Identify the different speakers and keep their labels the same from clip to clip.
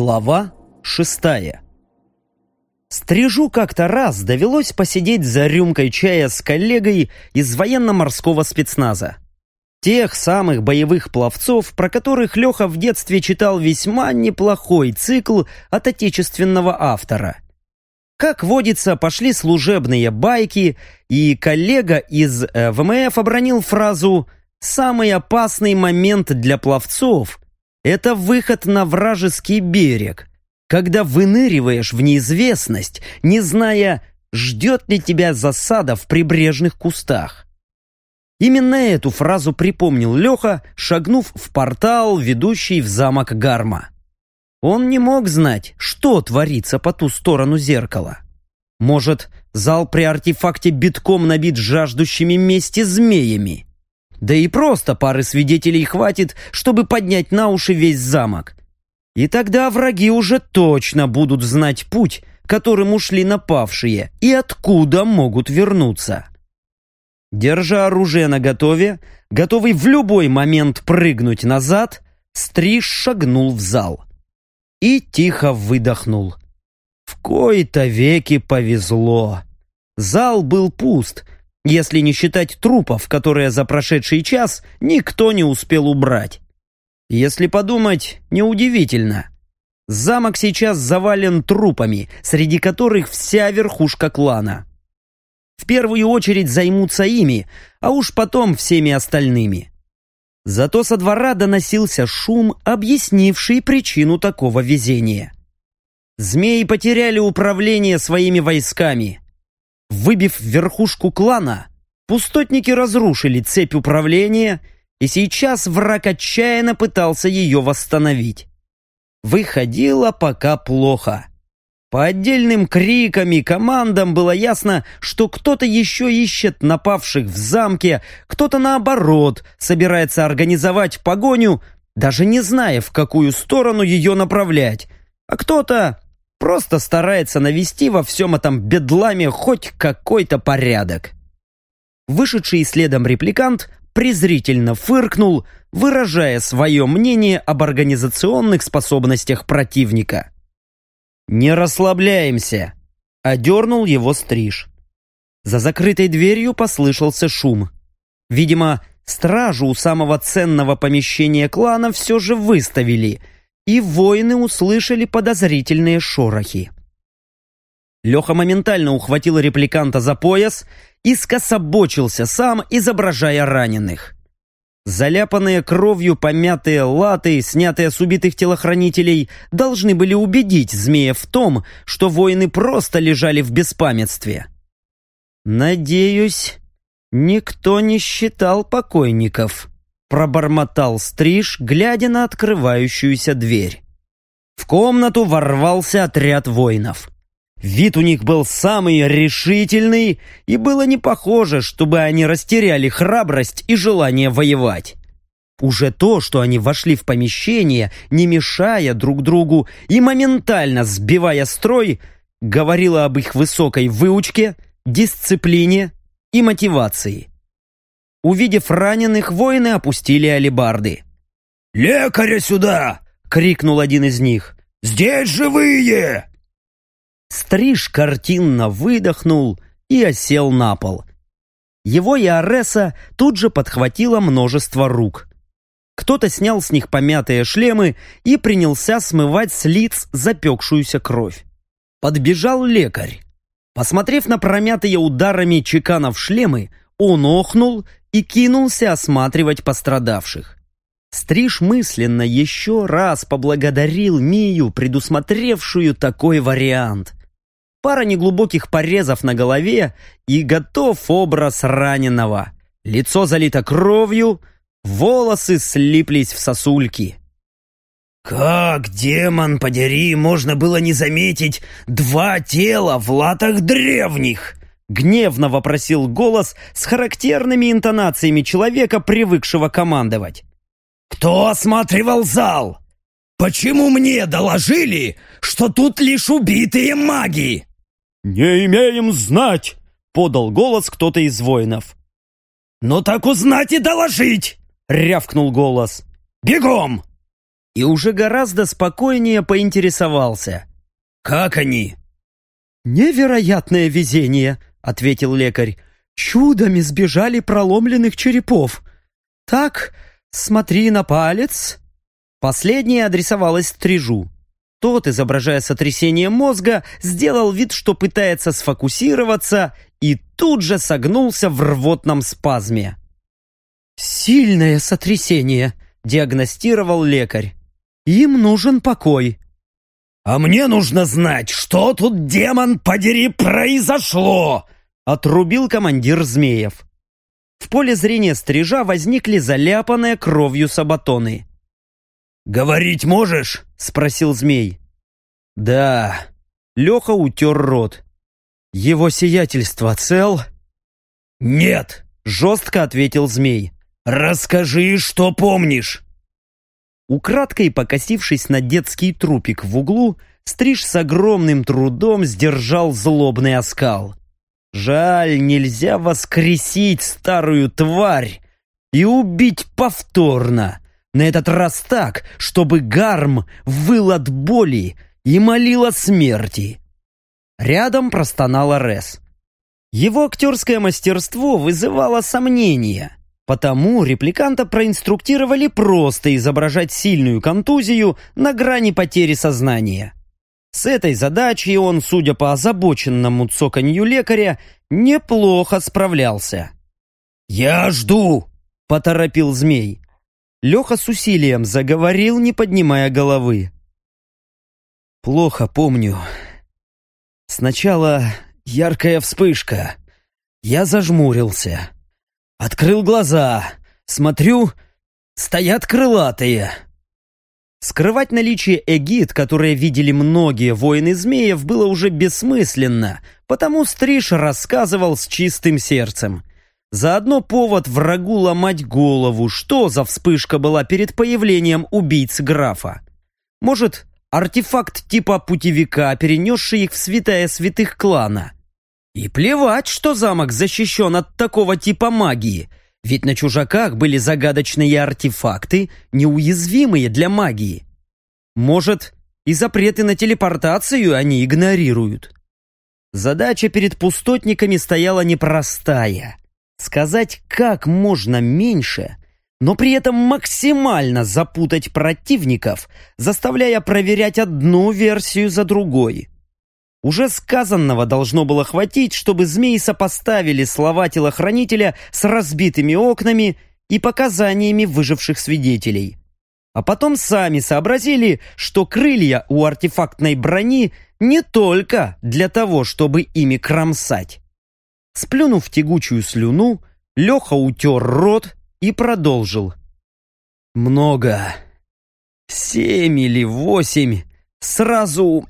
Speaker 1: Глава шестая Стрижу как-то раз довелось посидеть за рюмкой чая с коллегой из военно-морского спецназа. Тех самых боевых пловцов, про которых Леха в детстве читал весьма неплохой цикл от отечественного автора. Как водится, пошли служебные байки, и коллега из э, ВМФ обронил фразу «Самый опасный момент для пловцов это выход на вражеский берег, когда выныриваешь в неизвестность, не зная, ждет ли тебя засада в прибрежных кустах. Именно эту фразу припомнил Леха, шагнув в портал, ведущий в замок Гарма. Он не мог знать, что творится по ту сторону зеркала. Может, зал при артефакте битком набит жаждущими мести змеями. Да и просто пары свидетелей хватит, чтобы поднять на уши весь замок. И тогда враги уже точно будут знать путь, которым ушли напавшие, и откуда могут вернуться. Держа оружие наготове, готовый в любой момент прыгнуть назад, Стриж шагнул в зал. И тихо выдохнул. В кои-то веки повезло. Зал был пуст, если не считать трупов, которые за прошедший час никто не успел убрать. Если подумать, неудивительно. Замок сейчас завален трупами, среди которых вся верхушка клана. В первую очередь займутся ими, а уж потом всеми остальными. Зато со двора доносился шум, объяснивший причину такого везения. Змеи потеряли управление своими войсками. Выбив верхушку клана, пустотники разрушили цепь управления, и сейчас враг отчаянно пытался ее восстановить. Выходило пока плохо. По отдельным крикам и командам было ясно, что кто-то еще ищет напавших в замке, кто-то наоборот собирается организовать погоню, даже не зная, в какую сторону ее направлять, а кто-то Просто старается навести во всем этом бедламе хоть какой-то порядок. Вышедший следом репликант презрительно фыркнул, выражая свое мнение об организационных способностях противника. «Не расслабляемся!» — одернул его стриж. За закрытой дверью послышался шум. Видимо, стражу у самого ценного помещения клана все же выставили — и воины услышали подозрительные шорохи. Леха моментально ухватил репликанта за пояс и скособочился сам, изображая раненых. Заляпанные кровью помятые латы, снятые с убитых телохранителей, должны были убедить змея в том, что воины просто лежали в беспамятстве. «Надеюсь, никто не считал покойников», пробормотал стриж, глядя на открывающуюся дверь. В комнату ворвался отряд воинов. Вид у них был самый решительный, и было не похоже, чтобы они растеряли храбрость и желание воевать. Уже то, что они вошли в помещение, не мешая друг другу и моментально сбивая строй, говорило об их высокой выучке, дисциплине и мотивации. Увидев раненых, воины опустили алебарды.
Speaker 2: «Лекаря сюда!» — крикнул один из них. «Здесь живые!»
Speaker 1: Стриж картинно выдохнул и осел на пол. Его и Ареса тут же подхватило множество рук. Кто-то снял с них помятые шлемы и принялся смывать с лиц запекшуюся кровь. Подбежал лекарь. Посмотрев на промятые ударами чеканов шлемы, он охнул и кинулся осматривать пострадавших. Стриж мысленно еще раз поблагодарил Мию, предусмотревшую такой вариант. Пара неглубоких порезов на голове и готов образ раненого. Лицо залито кровью, волосы слиплись в сосульки.
Speaker 2: «Как, демон, подери, можно было не заметить два тела в латах древних?»
Speaker 1: Гневно вопросил голос с характерными интонациями человека, привыкшего командовать.
Speaker 2: «Кто осматривал зал? Почему мне доложили, что тут лишь убитые маги?»
Speaker 1: «Не имеем знать!» — подал голос кто-то из воинов.
Speaker 2: «Ну так узнать и доложить!» — рявкнул голос. «Бегом!»
Speaker 1: И уже гораздо спокойнее поинтересовался.
Speaker 2: «Как они?»
Speaker 1: «Невероятное везение», — ответил лекарь. «Чудами сбежали проломленных черепов. Так, смотри на палец». Последнее адресовалось Стрижу. Тот, изображая сотрясение мозга, сделал вид, что пытается сфокусироваться, и тут же согнулся в рвотном спазме. «Сильное сотрясение», — диагностировал лекарь. «Им нужен покой».
Speaker 2: «А мне нужно знать, что тут, демон, подери, произошло!»
Speaker 1: — отрубил командир Змеев. В поле зрения стрижа возникли заляпанные кровью сабатоны.
Speaker 2: «Говорить можешь?»
Speaker 1: — спросил змей. «Да». Леха утер рот. «Его сиятельство цел?»
Speaker 2: «Нет», — жестко ответил змей. «Расскажи, что помнишь».
Speaker 1: Украдкой покосившись на детский трупик в углу, Стриж с огромным трудом сдержал злобный оскал. Жаль, нельзя воскресить старую тварь и убить повторно. На этот раз так, чтобы Гарм выл от боли и молил о смерти. Рядом простонала Рес. Его актерское мастерство вызывало сомнения, потому репликанта проинструктировали просто изображать сильную контузию на грани потери сознания. С этой задачей он, судя по озабоченному цоканью лекаря, неплохо справлялся.
Speaker 2: «Я жду!» — поторопил змей.
Speaker 1: Леха с усилием заговорил, не поднимая головы. «Плохо помню. Сначала яркая вспышка. Я зажмурился. Открыл глаза. Смотрю, стоят крылатые». Скрывать наличие эгид, которые видели многие воины змеев, было уже бессмысленно, потому Стриж рассказывал с чистым сердцем. Заодно повод врагу ломать голову, что за вспышка была перед появлением убийц графа. Может, артефакт типа путевика, перенесший их в святая святых клана. И плевать, что замок защищен от такого типа магии, ведь на чужаках были загадочные артефакты, неуязвимые для магии. Может, и запреты на телепортацию они игнорируют. Задача перед пустотниками стояла непростая сказать как можно меньше, но при этом максимально запутать противников, заставляя проверять одну версию за другой. Уже сказанного должно было хватить, чтобы змеи сопоставили слова телохранителя с разбитыми окнами и показаниями выживших свидетелей. А потом сами сообразили, что крылья у артефактной брони не только для того, чтобы ими кромсать. Сплюнув тягучую слюну, Леха утер рот и продолжил. «Много. Семь или восемь сразу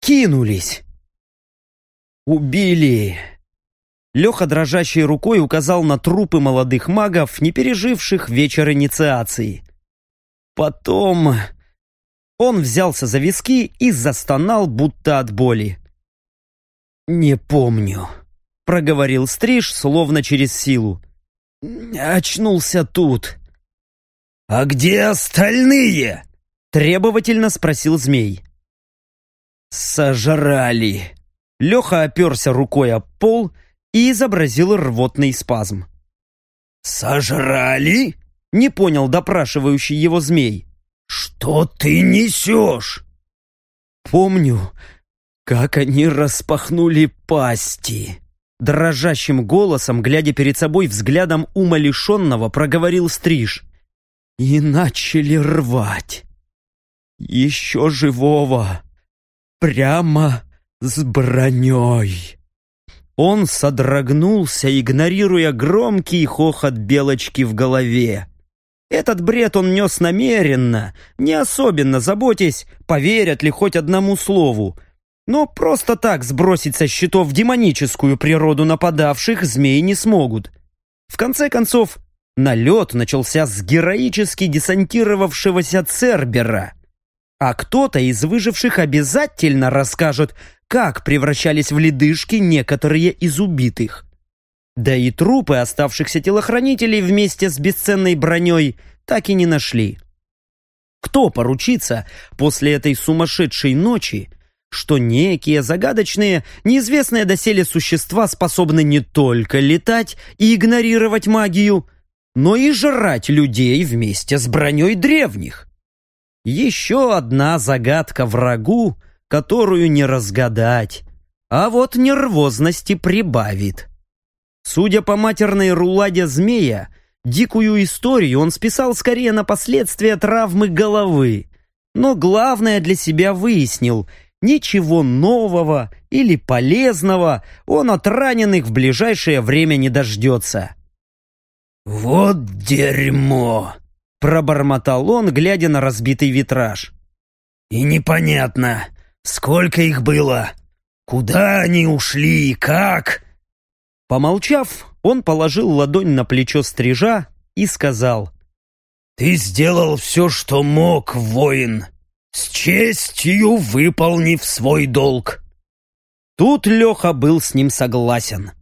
Speaker 1: кинулись. Убили». Леха дрожащей рукой указал на трупы молодых магов, не переживших вечер инициации. Потом он взялся за виски и застонал, будто от боли. «Не помню» проговорил Стриж, словно через силу. «Очнулся тут».
Speaker 2: «А где остальные?»
Speaker 1: — требовательно спросил змей.
Speaker 2: «Сожрали».
Speaker 1: Леха оперся рукой об пол и изобразил рвотный спазм.
Speaker 2: «Сожрали?»
Speaker 1: — не понял допрашивающий его змей.
Speaker 2: «Что ты несешь?»
Speaker 1: «Помню, как они распахнули пасти», Дрожащим голосом, глядя перед собой взглядом умалишенного, проговорил Стриж. И начали рвать. Еще живого. Прямо с броней. Он содрогнулся, игнорируя громкий хохот белочки в голове. Этот бред он нес намеренно, не особенно заботясь, поверят ли хоть одному слову, но просто так сбросить со счетов демоническую природу нападавших змеи не смогут. В конце концов, налет начался с героически десантировавшегося Цербера. А кто-то из выживших обязательно расскажет, как превращались в ледышки некоторые из убитых. Да и трупы оставшихся телохранителей вместе с бесценной броней так и не нашли. Кто поручится после этой сумасшедшей ночи, что некие загадочные, неизвестные доселе существа способны не только летать и игнорировать магию, но и жрать людей вместе с броней древних. Еще одна загадка врагу, которую не разгадать, а вот нервозности прибавит. Судя по матерной руладе змея, дикую историю он списал скорее на последствия травмы головы, но главное для себя выяснил – Ничего нового или полезного он от раненых в ближайшее время не дождется.
Speaker 2: «Вот дерьмо!» — пробормотал он, глядя на разбитый витраж. «И непонятно, сколько их было, куда они ушли и как?»
Speaker 1: Помолчав, он положил ладонь на плечо стрижа и сказал.
Speaker 2: «Ты сделал все, что мог, воин с честью выполнив свой долг.
Speaker 1: Тут Леха был с ним согласен.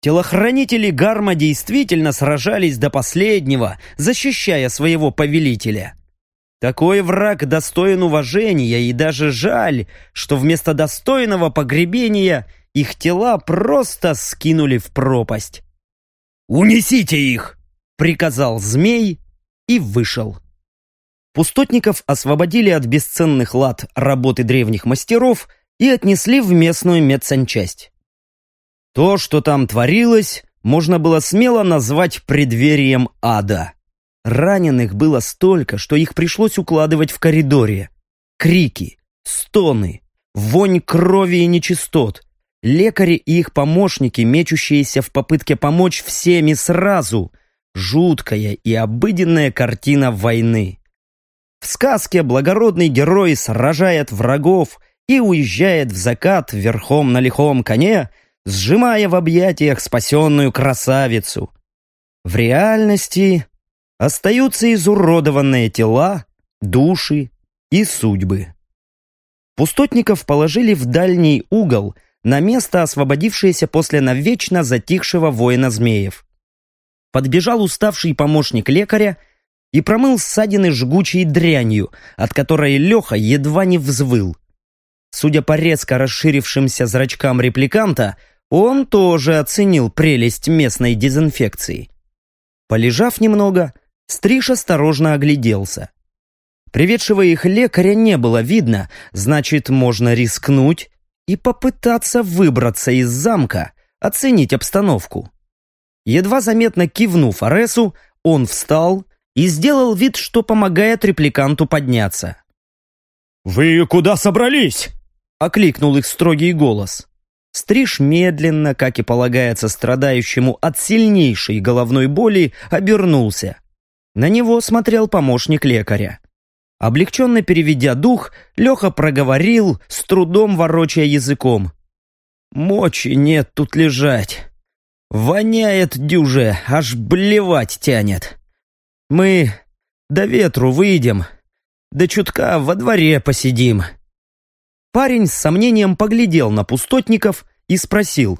Speaker 1: Телохранители Гарма действительно сражались до последнего, защищая своего повелителя. Такой враг достоин уважения, и даже жаль, что вместо достойного погребения их тела просто скинули в пропасть.
Speaker 2: «Унесите их!»
Speaker 1: — приказал змей и вышел. Пустотников освободили от бесценных лад работы древних мастеров и отнесли в местную медсанчасть. То, что там творилось, можно было смело назвать преддверием ада. Раненых было столько, что их пришлось укладывать в коридоре. Крики, стоны, вонь крови и нечистот. Лекари и их помощники, мечущиеся в попытке помочь всеми сразу. Жуткая и обыденная картина войны. В сказке благородный герой сражает врагов и уезжает в закат верхом на лихом коне, сжимая в объятиях спасенную красавицу. В реальности остаются изуродованные тела, души и судьбы. Пустотников положили в дальний угол на место, освободившееся после навечно затихшего воина змеев. Подбежал уставший помощник лекаря и промыл ссадины жгучей дрянью, от которой Леха едва не взвыл. Судя по резко расширившимся зрачкам репликанта, он тоже оценил прелесть местной дезинфекции. Полежав немного, Стриж осторожно огляделся. Приведшего их лекаря не было видно, значит, можно рискнуть и попытаться выбраться из замка, оценить обстановку. Едва заметно кивнув Аресу, он встал и сделал вид, что помогает репликанту подняться.
Speaker 3: «Вы куда собрались?» — окликнул их строгий голос.
Speaker 1: Стриж медленно, как и полагается страдающему от сильнейшей головной боли, обернулся. На него смотрел помощник лекаря. Облегченно переведя дух, Леха проговорил, с трудом ворочая языком. «Мочи нет тут лежать. Воняет дюже, аж блевать тянет. Мы до ветру выйдем, да чутка во дворе посидим». Парень с сомнением поглядел на пустотников и спросил.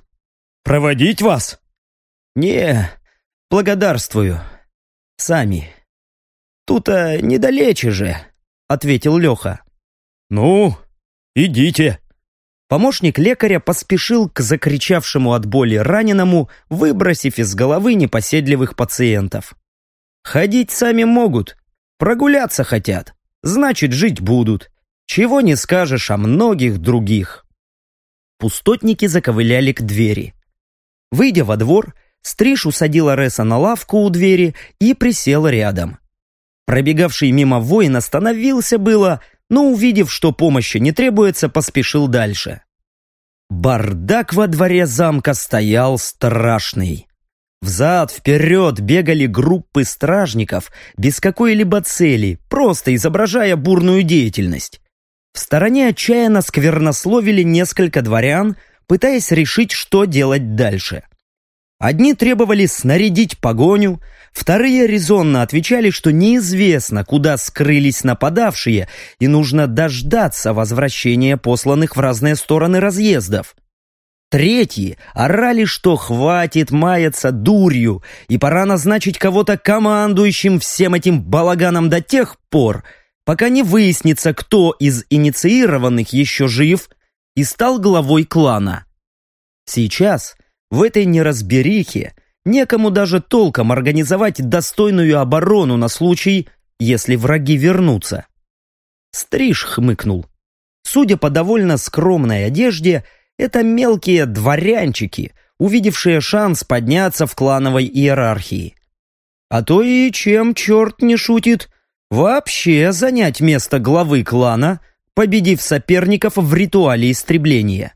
Speaker 3: «Проводить вас?»
Speaker 1: «Не, благодарствую. Сами. Тут-то недалече же», — ответил Леха.
Speaker 3: «Ну, идите».
Speaker 1: Помощник лекаря поспешил к закричавшему от боли раненому, выбросив из головы непоседливых пациентов. Ходить сами могут, прогуляться хотят, значит жить будут. Чего не скажешь о многих других. Пустотники заковыляли к двери. Выйдя во двор, Стриж усадил Ареса на лавку у двери и присел рядом. Пробегавший мимо воин остановился было, но, увидев, что помощи не требуется, поспешил дальше. Бардак во дворе замка стоял страшный. Взад-вперед бегали группы стражников без какой-либо цели, просто изображая бурную деятельность. В стороне отчаянно сквернословили несколько дворян, пытаясь решить, что делать дальше. Одни требовали снарядить погоню, вторые резонно отвечали, что неизвестно, куда скрылись нападавшие, и нужно дождаться возвращения посланных в разные стороны разъездов. Третьи орали, что хватит маяться дурью, и пора назначить кого-то командующим всем этим балаганом до тех пор, пока не выяснится, кто из инициированных еще жив и стал главой клана. Сейчас, в этой неразберихе, некому даже толком организовать достойную оборону на случай, если враги вернутся. Стриж хмыкнул. Судя по довольно скромной одежде, это мелкие дворянчики, увидевшие шанс подняться в клановой иерархии. А то и чем черт не шутит, вообще занять место главы клана, победив соперников в ритуале истребления.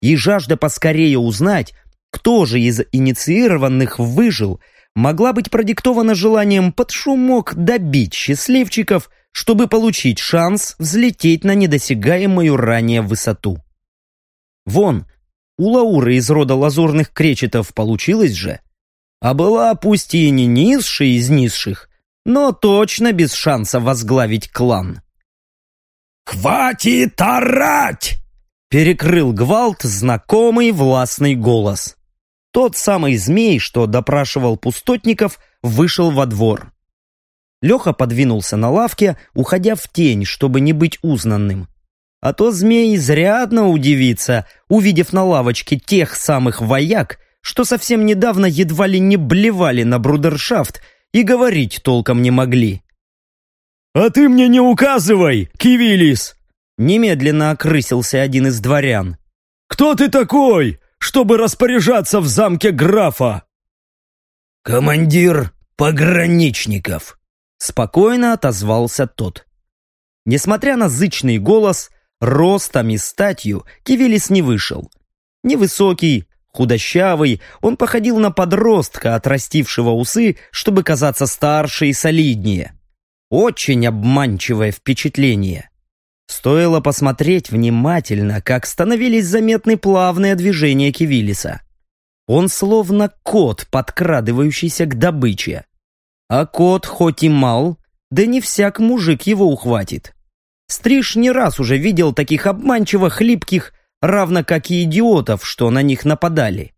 Speaker 1: И жажда поскорее узнать, кто же из инициированных выжил, могла быть продиктована желанием под шумок добить счастливчиков, чтобы получить шанс взлететь на недосягаемую ранее высоту. Вон, у Лауры из рода лазурных кречетов получилось же. А была пусть и не низшей из низших, но точно без шанса возглавить клан.
Speaker 2: «Хватит орать!»
Speaker 1: Перекрыл гвалт знакомый властный голос. Тот самый змей, что допрашивал пустотников, вышел во двор. Леха подвинулся на лавке, уходя в тень, чтобы не быть узнанным. А то змей изрядно удивится, увидев на лавочке тех самых вояк, что совсем недавно едва ли не блевали на брудершафт и говорить толком не могли.
Speaker 3: «А ты мне не указывай, Кивилис!»
Speaker 1: Немедленно окрысился один из дворян.
Speaker 3: «Кто ты такой, чтобы распоряжаться в замке графа?»
Speaker 2: «Командир пограничников», —
Speaker 1: спокойно отозвался тот. Несмотря на зычный голос, ростом и статью Кивилис не вышел. Невысокий, Худощавый, он походил на подростка, отрастившего усы, чтобы казаться старше и солиднее. Очень обманчивое впечатление. Стоило посмотреть внимательно, как становились заметны плавные движения Кивилиса. Он словно кот, подкрадывающийся к добыче. А кот хоть и мал, да не всяк мужик его ухватит. Стриж не раз уже видел таких обманчиво хлипких равно как и идиотов, что на них нападали.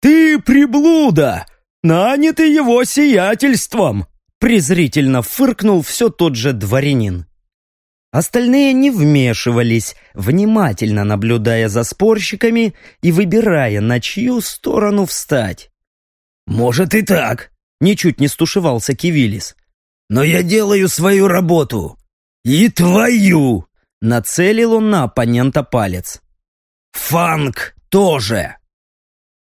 Speaker 3: «Ты приблуда! Нанятый его сиятельством!»
Speaker 1: презрительно фыркнул все тот же дворянин. Остальные не вмешивались, внимательно наблюдая за спорщиками и выбирая, на чью сторону встать.
Speaker 2: «Может и так», —
Speaker 1: ничуть не стушевался Кивилис.
Speaker 2: «Но я делаю свою работу. И твою!»
Speaker 1: — нацелил он на оппонента палец.
Speaker 2: Фанк тоже!»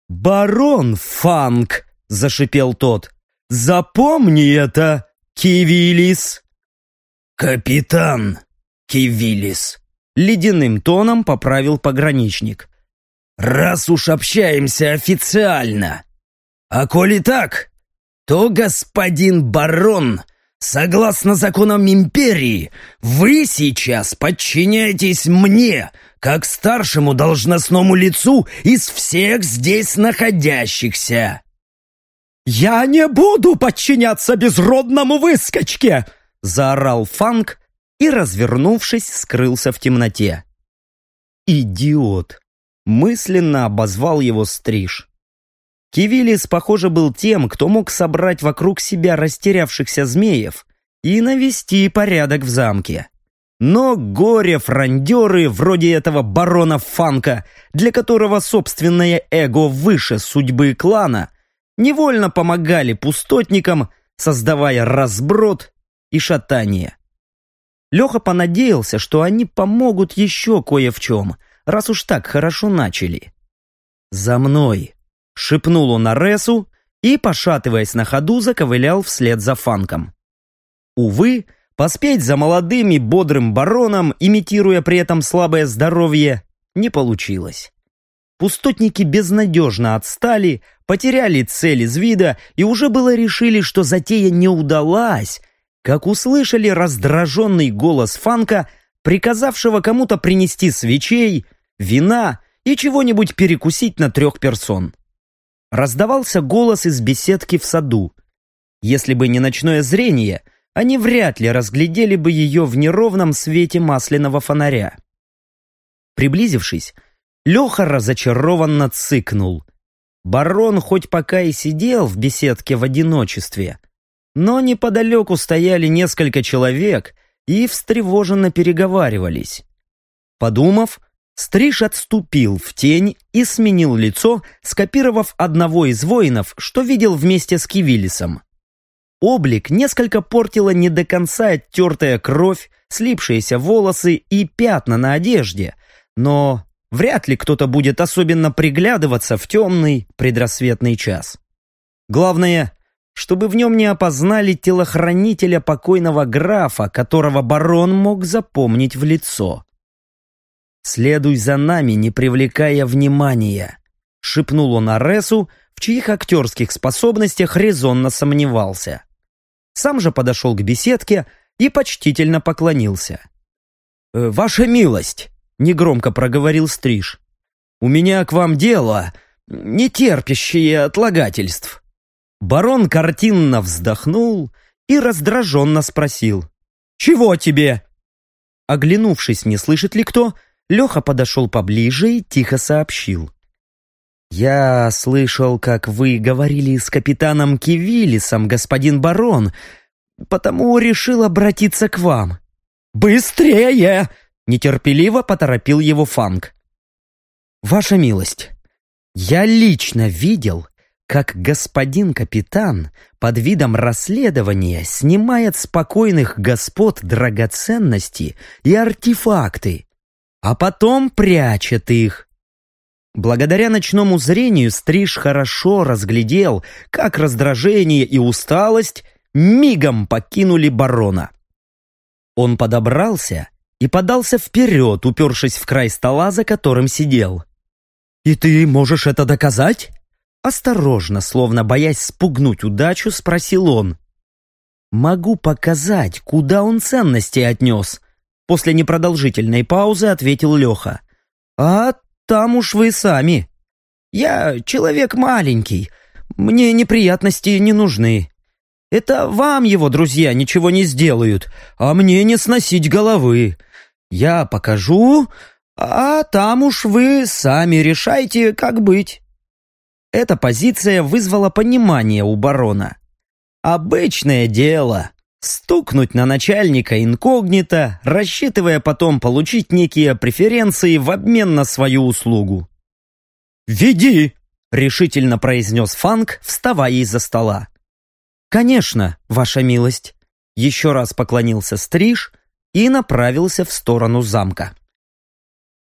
Speaker 1: «Барон Фанк!» — зашипел тот. «Запомни это, Кивилис!»
Speaker 2: «Капитан Кивилис!»
Speaker 1: — ледяным тоном поправил пограничник.
Speaker 2: «Раз уж общаемся официально! А коли так, то господин барон Согласно законам империи, вы сейчас подчиняетесь мне, как старшему должностному лицу из всех здесь находящихся.
Speaker 3: «Я не буду подчиняться безродному выскочке!» — заорал Фанк и, развернувшись, скрылся в темноте.
Speaker 1: «Идиот!» — мысленно обозвал его стриж. Кивилис, похоже, был тем, кто мог собрать вокруг себя растерявшихся змеев и навести порядок в замке. Но горе-фрондеры, вроде этого барона Фанка, для которого собственное эго выше судьбы клана, невольно помогали пустотникам, создавая разброд и шатание. Леха понадеялся, что они помогут еще кое в чем, раз уж так хорошо начали. «За мной!» Шепнул он Аресу и, пошатываясь на ходу, заковылял вслед за Фанком. Увы, поспеть за молодым и бодрым бароном, имитируя при этом слабое здоровье, не получилось. Пустотники безнадежно отстали, потеряли цель из вида и уже было решили, что затея не удалась, как услышали раздраженный голос Фанка, приказавшего кому-то принести свечей, вина и чего-нибудь перекусить на трех персон раздавался голос из беседки в саду. Если бы не ночное зрение, они вряд ли разглядели бы ее в неровном свете масляного фонаря. Приблизившись, Леха разочарованно цыкнул. Барон хоть пока и сидел в беседке в одиночестве, но неподалеку стояли несколько человек, и встревоженно переговаривались. Подумав, Стриж отступил в тень и сменил лицо, скопировав одного из воинов, что видел вместе с Кивилисом. Облик несколько портила не до конца оттертая кровь, слипшиеся волосы и пятна на одежде, но вряд ли кто-то будет особенно приглядываться в темный предрассветный час. Главное, чтобы в нем не опознали телохранителя покойного графа, которого барон мог запомнить в лицо. «Следуй за нами, не привлекая внимания», — шепнул он Аресу, в чьих актерских способностях резонно сомневался. Сам же подошел к беседке и почтительно поклонился. «Э, «Ваша милость», — негромко проговорил Стриж, — «у меня к вам дело, не терпящее отлагательств». Барон картинно вздохнул и раздраженно спросил. «Чего тебе?» Оглянувшись, не слышит ли кто, Леха подошел поближе и тихо сообщил. «Я слышал, как вы говорили с капитаном Кивилисом, господин барон, потому решил обратиться к вам». «Быстрее!» — нетерпеливо поторопил его Фанг. «Ваша милость, я лично видел, как господин капитан под видом расследования снимает спокойных господ драгоценности и артефакты, а потом прячет их. Благодаря ночному зрению Стриж хорошо разглядел, как раздражение и усталость мигом покинули барона. Он подобрался и подался вперед, упершись в край стола, за которым сидел. «И ты можешь это доказать?» Осторожно, словно боясь спугнуть удачу, спросил он. «Могу показать, куда он ценности отнес», После непродолжительной паузы ответил Леха. «А там уж вы сами. Я человек маленький, мне неприятности не нужны. Это вам его друзья ничего не сделают, а мне не сносить головы. Я покажу, а там уж вы сами решайте, как быть». Эта позиция вызвала понимание у барона. «Обычное дело. Стукнуть на начальника инкогнито, рассчитывая потом получить некие преференции в обмен на свою услугу. «Веди!» — решительно произнес Фанк, вставая из-за стола. «Конечно, ваша милость!» Еще раз поклонился Стриж и направился в сторону замка.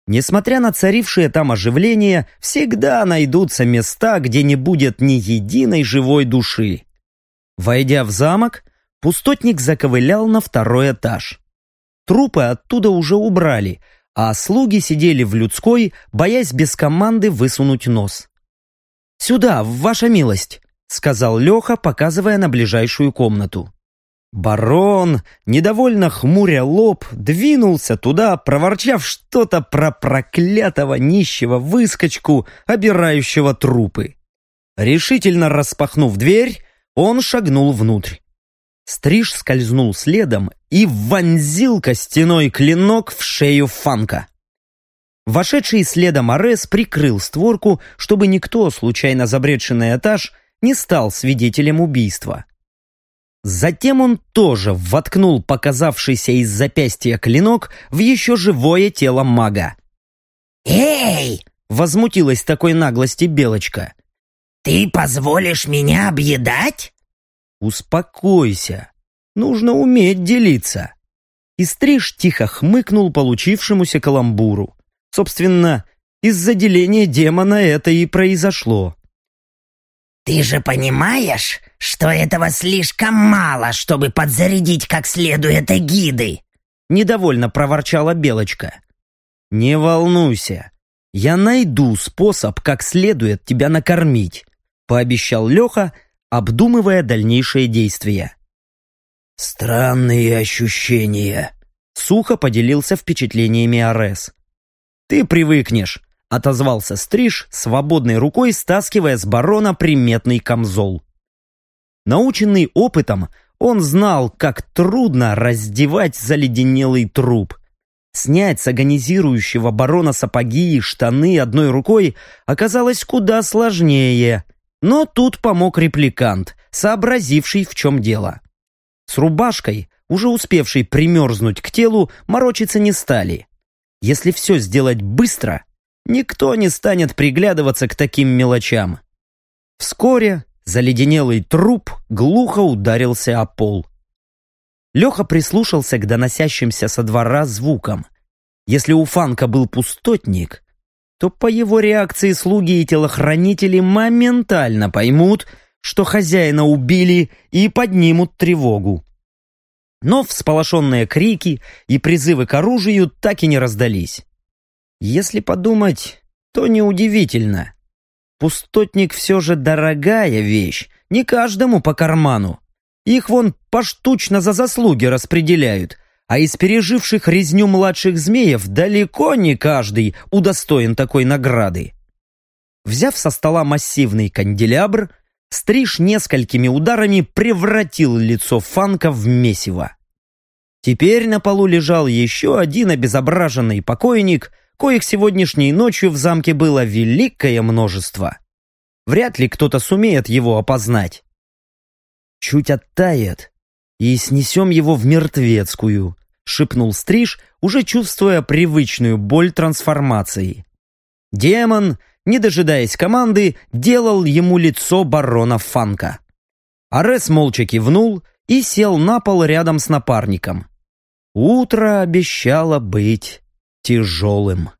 Speaker 1: Несмотря на царившее там оживление, всегда найдутся места, где не будет ни единой живой души. Войдя в замок, Пустотник заковылял на второй этаж. Трупы оттуда уже убрали, а слуги сидели в людской, боясь без команды высунуть нос. «Сюда, ваша милость», — сказал Леха, показывая на ближайшую комнату. Барон, недовольно хмуря лоб, двинулся туда, проворчав что-то про проклятого нищего выскочку, обирающего трупы. Решительно распахнув дверь, он шагнул внутрь. Стриж скользнул следом и вонзил костяной клинок в шею Фанка. Вошедший следом Арес прикрыл створку, чтобы никто, случайно забредший на этаж, не стал свидетелем убийства. Затем он тоже воткнул показавшийся из запястья клинок в еще живое тело мага.
Speaker 4: «Эй!»
Speaker 1: — возмутилась такой наглости Белочка.
Speaker 4: «Ты позволишь меня объедать?»
Speaker 1: «Успокойся. Нужно уметь делиться». И Стриж тихо хмыкнул получившемуся каламбуру. Собственно, из-за деления демона это и произошло.
Speaker 4: «Ты же понимаешь, что этого слишком мало, чтобы подзарядить как следует эгиды?»
Speaker 1: Недовольно проворчала Белочка. «Не волнуйся, я найду способ, как следует тебя накормить», пообещал Леха, обдумывая дальнейшие действия.
Speaker 2: «Странные ощущения», — сухо поделился впечатлениями Арес.
Speaker 1: «Ты привыкнешь», — отозвался Стриж, свободной рукой стаскивая с барона приметный камзол. Наученный опытом, он знал, как трудно раздевать заледенелый труп. Снять с агонизирующего барона сапоги и штаны одной рукой оказалось куда сложнее, но тут помог репликант, сообразивший, в чем дело. С рубашкой уже успевший примерзнуть к телу, морочиться не стали. Если все сделать быстро, никто не станет приглядываться к таким мелочам. Вскоре заледенелый труп глухо ударился о пол. Леха прислушался к доносящимся со двора звукам. Если у Фанка был пустотник, то по его реакции слуги и телохранители моментально поймут, что хозяина убили и поднимут тревогу. Но всполошенные крики и призывы к оружию так и не раздались. Если подумать, то неудивительно. Пустотник все же дорогая вещь, не каждому по карману. Их вон поштучно за заслуги распределяют, а из переживших резню младших змеев далеко не каждый удостоен такой награды. Взяв со стола массивный канделябр, Стриж несколькими ударами превратил лицо Фанка в месиво. Теперь на полу лежал еще один обезображенный покойник, коих сегодняшней ночью в замке было великое множество. Вряд ли кто-то сумеет его опознать. Чуть оттает, и снесем его в мертвецкую, шепнул Стриж, уже чувствуя привычную боль трансформации. Демон не дожидаясь команды, делал ему лицо барона Фанка. Арес молча кивнул и сел на пол рядом с напарником. Утро обещало быть тяжелым.